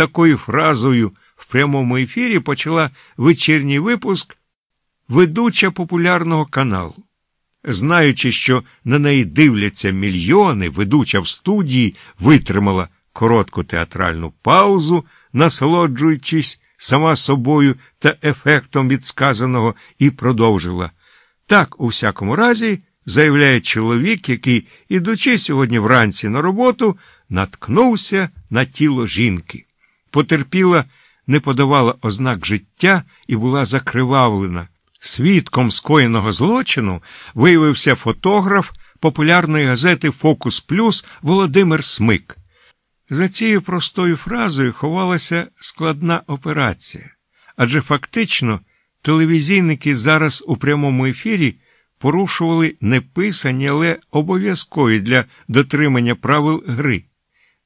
такою фразою в прямому ефірі почала вечірній випуск ведуча популярного каналу. Знаючи, що на неї дивляться мільйони, ведуча в студії витримала коротку театральну паузу, насолоджуючись сама собою та ефектом від сказаного, і продовжила. Так, у всякому разі, заявляє чоловік, який, ідучи сьогодні вранці на роботу, наткнувся на тіло жінки. Потерпіла, не подавала ознак життя і була закривавлена. Свідком скоєного злочину виявився фотограф популярної газети Фокус Плюс Володимир Смик. За цією простою фразою ховалася складна операція, адже фактично телевізійники зараз у прямому ефірі порушували неписані, але обов'язкові для дотримання правил гри.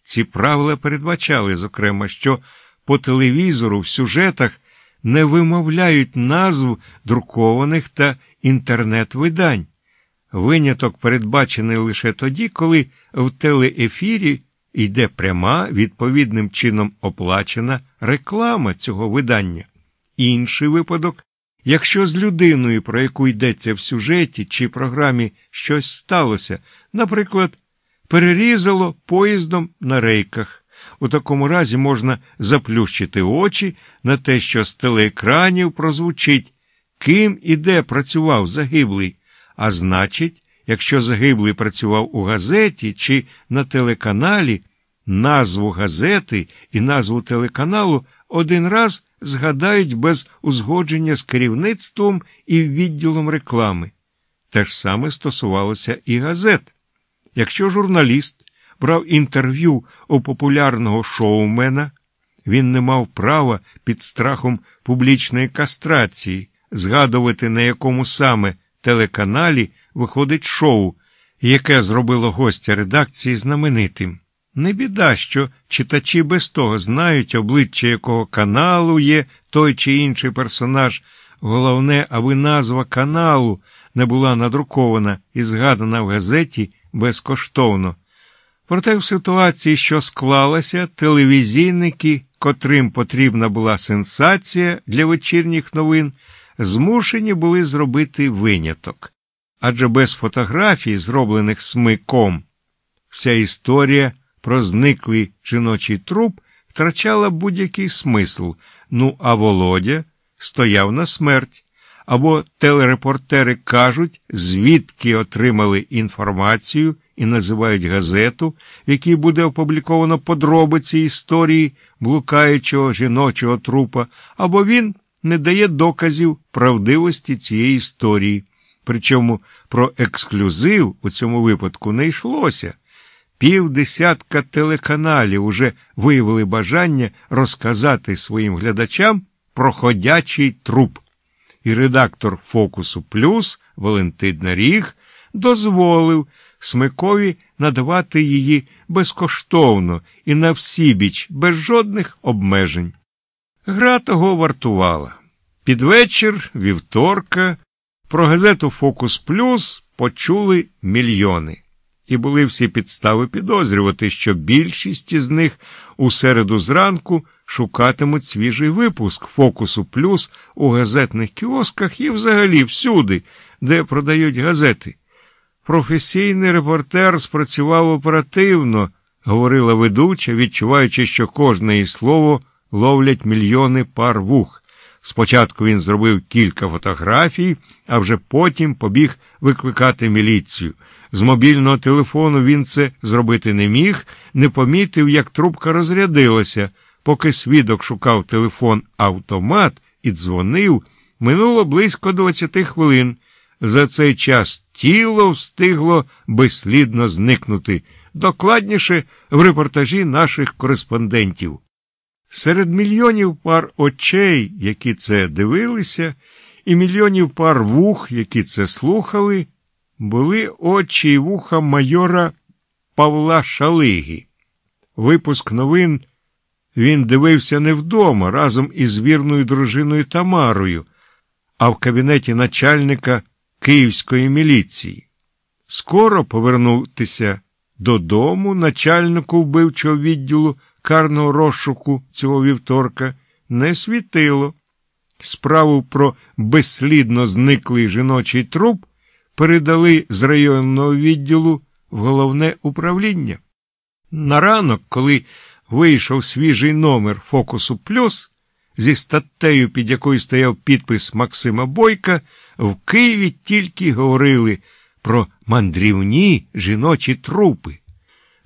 Ці правила передбачали, зокрема, що по телевізору в сюжетах не вимовляють назв друкованих та інтернет-видань. Виняток передбачений лише тоді, коли в телеефірі йде пряма, відповідним чином оплачена реклама цього видання. Інший випадок, якщо з людиною, про яку йдеться в сюжеті чи програмі щось сталося, наприклад, перерізало поїздом на рейках. У такому разі можна заплющити очі на те, що з телеекранів прозвучить, ким і де працював загиблий, а значить, якщо загиблий працював у газеті чи на телеканалі, назву газети і назву телеканалу один раз згадають без узгодження з керівництвом і відділом реклами. Те ж саме стосувалося і газет. Якщо журналіст брав інтерв'ю у популярного шоумена, він не мав права під страхом публічної кастрації згадувати, на якому саме телеканалі виходить шоу, яке зробило гостя редакції знаменитим. Не біда, що читачі без того знають, обличчя якого каналу є той чи інший персонаж. Головне, аби назва каналу не була надрукована і згадана в газеті безкоштовно. Проте в ситуації, що склалася, телевізійники, котрим потрібна була сенсація для вечірніх новин, змушені були зробити виняток. Адже без фотографій, зроблених смиком, вся історія про зниклий жіночий труп втрачала будь-який смисл. Ну, а Володя стояв на смерть. Або телерепортери кажуть, звідки отримали інформацію і називають газету, в якій буде опубліковано подробиці історії блукаючого жіночого трупа, або він не дає доказів правдивості цієї історії. Причому про ексклюзив у цьому випадку не йшлося. Півдесятка телеканалів уже виявили бажання розказати своїм глядачам про ходячий труп. І редактор Фокусу Плюс Валентин Наріг дозволив Смикові надавати її безкоштовно і на всібіч, без жодних обмежень. Гра того вартувала. Під вечір, вівторка, про газету Фокус Плюс почули мільйони і були всі підстави підозрювати, що більшість із них у середу зранку шукатимуть свіжий випуск фокусу плюс у газетних кіосках і взагалі всюди, де продають газети. Професійний репортер спрацював оперативно, говорила ведуча, відчуваючи, що кожне її слово ловлять мільйони пар вух. Спочатку він зробив кілька фотографій, а вже потім побіг викликати міліцію. З мобільного телефону він це зробити не міг, не помітив, як трубка розрядилася. Поки свідок шукав телефон автомат і дзвонив, минуло близько 20 хвилин. За цей час тіло встигло безслідно зникнути, докладніше в репортажі наших кореспондентів. Серед мільйонів пар очей, які це дивилися, і мільйонів пар вух, які це слухали, були очі й вуха майора Павла Шалиги. Випуск новин він дивився не вдома разом із вірною дружиною Тамарою, а в кабінеті начальника Київської міліції. Скоро повернутися додому начальнику вбивчого відділу карного розшуку цього вівторка не світило. Справу про безслідно зниклий жіночий труп передали з районного відділу в головне управління. На ранок, коли вийшов свіжий номер Фокусу Плюс зі статтею, під якою стояв підпис Максима Бойка, в Києві тільки говорили про мандрівні жіночі трупи.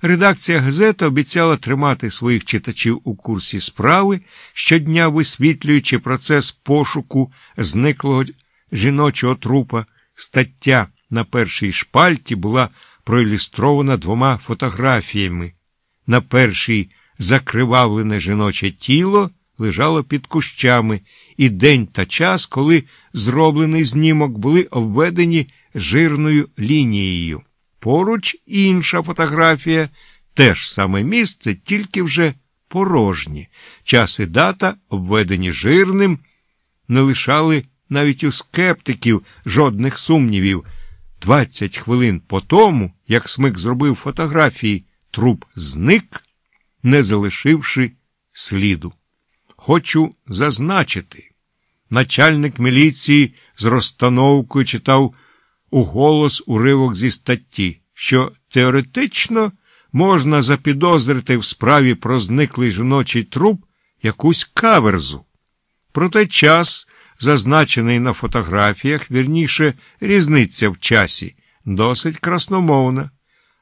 Редакція газети обіцяла тримати своїх читачів у курсі справи, щодня висвітлюючи процес пошуку зниклого жіночого трупа. Стаття на першій шпальті була проілюстрована двома фотографіями. На першій закривавлене жіноче тіло лежало під кущами, і день та час, коли зроблений знімок, були обведені жирною лінією. Поруч інша фотографія, теж саме місце, тільки вже порожні. Час і дата, обведені жирним, не лишали навіть у скептиків жодних сумнівів. Двадцять хвилин по тому, як смик зробив фотографії, труп зник, не залишивши сліду. Хочу зазначити, начальник міліції з розстановкою читав уголос уривок зі статті, що теоретично можна запідозрити в справі про зниклий жіночий труп якусь каверзу. Проте час, зазначений на фотографіях, вірніше, різниця в часі, досить красномовна.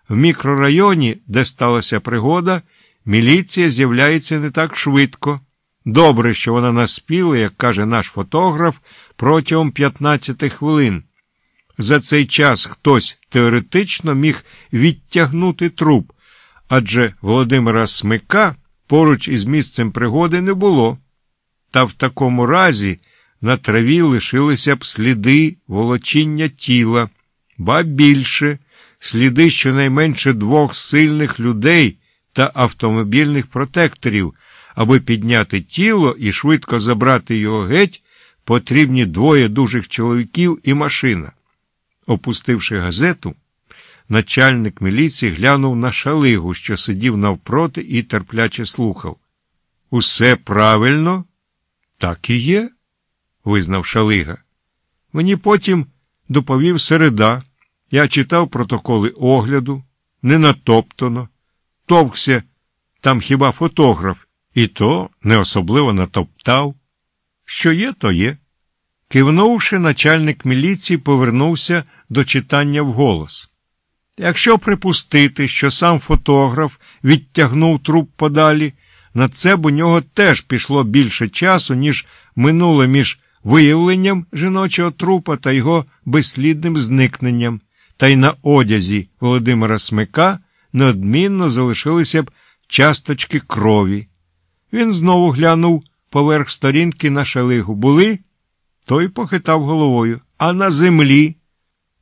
В мікрорайоні, де сталася пригода, міліція з'являється не так швидко. Добре, що вона наспіла, як каже наш фотограф, протягом 15 хвилин. За цей час хтось теоретично міг відтягнути труп, адже Володимира Смика поруч із місцем пригоди не було. Та в такому разі на траві лишилися б сліди волочіння тіла, ба більше сліди щонайменше двох сильних людей та автомобільних протекторів. Аби підняти тіло і швидко забрати його геть, потрібні двоє дужих чоловіків і машина. Опустивши газету, начальник міліції глянув на шалигу, що сидів навпроти і терпляче слухав. Усе правильно? Так і є, визнав шалига. Мені потім доповів середа. Я читав протоколи огляду, не натоптано, товкся там хіба фотограф, і то не особливо натоптав. Що є, то є. Кивнувши, начальник міліції повернувся до читання вголос. Якщо припустити, що сам фотограф відтягнув труп подалі, на це б у нього теж пішло більше часу, ніж минуло між виявленням жіночого трупа та його безслідним зникненням, та й на одязі Володимира Смика неодмінно залишилися б часточки крові. Він знову глянув поверх сторінки на шалигу. Були? Той похитав головою. А на землі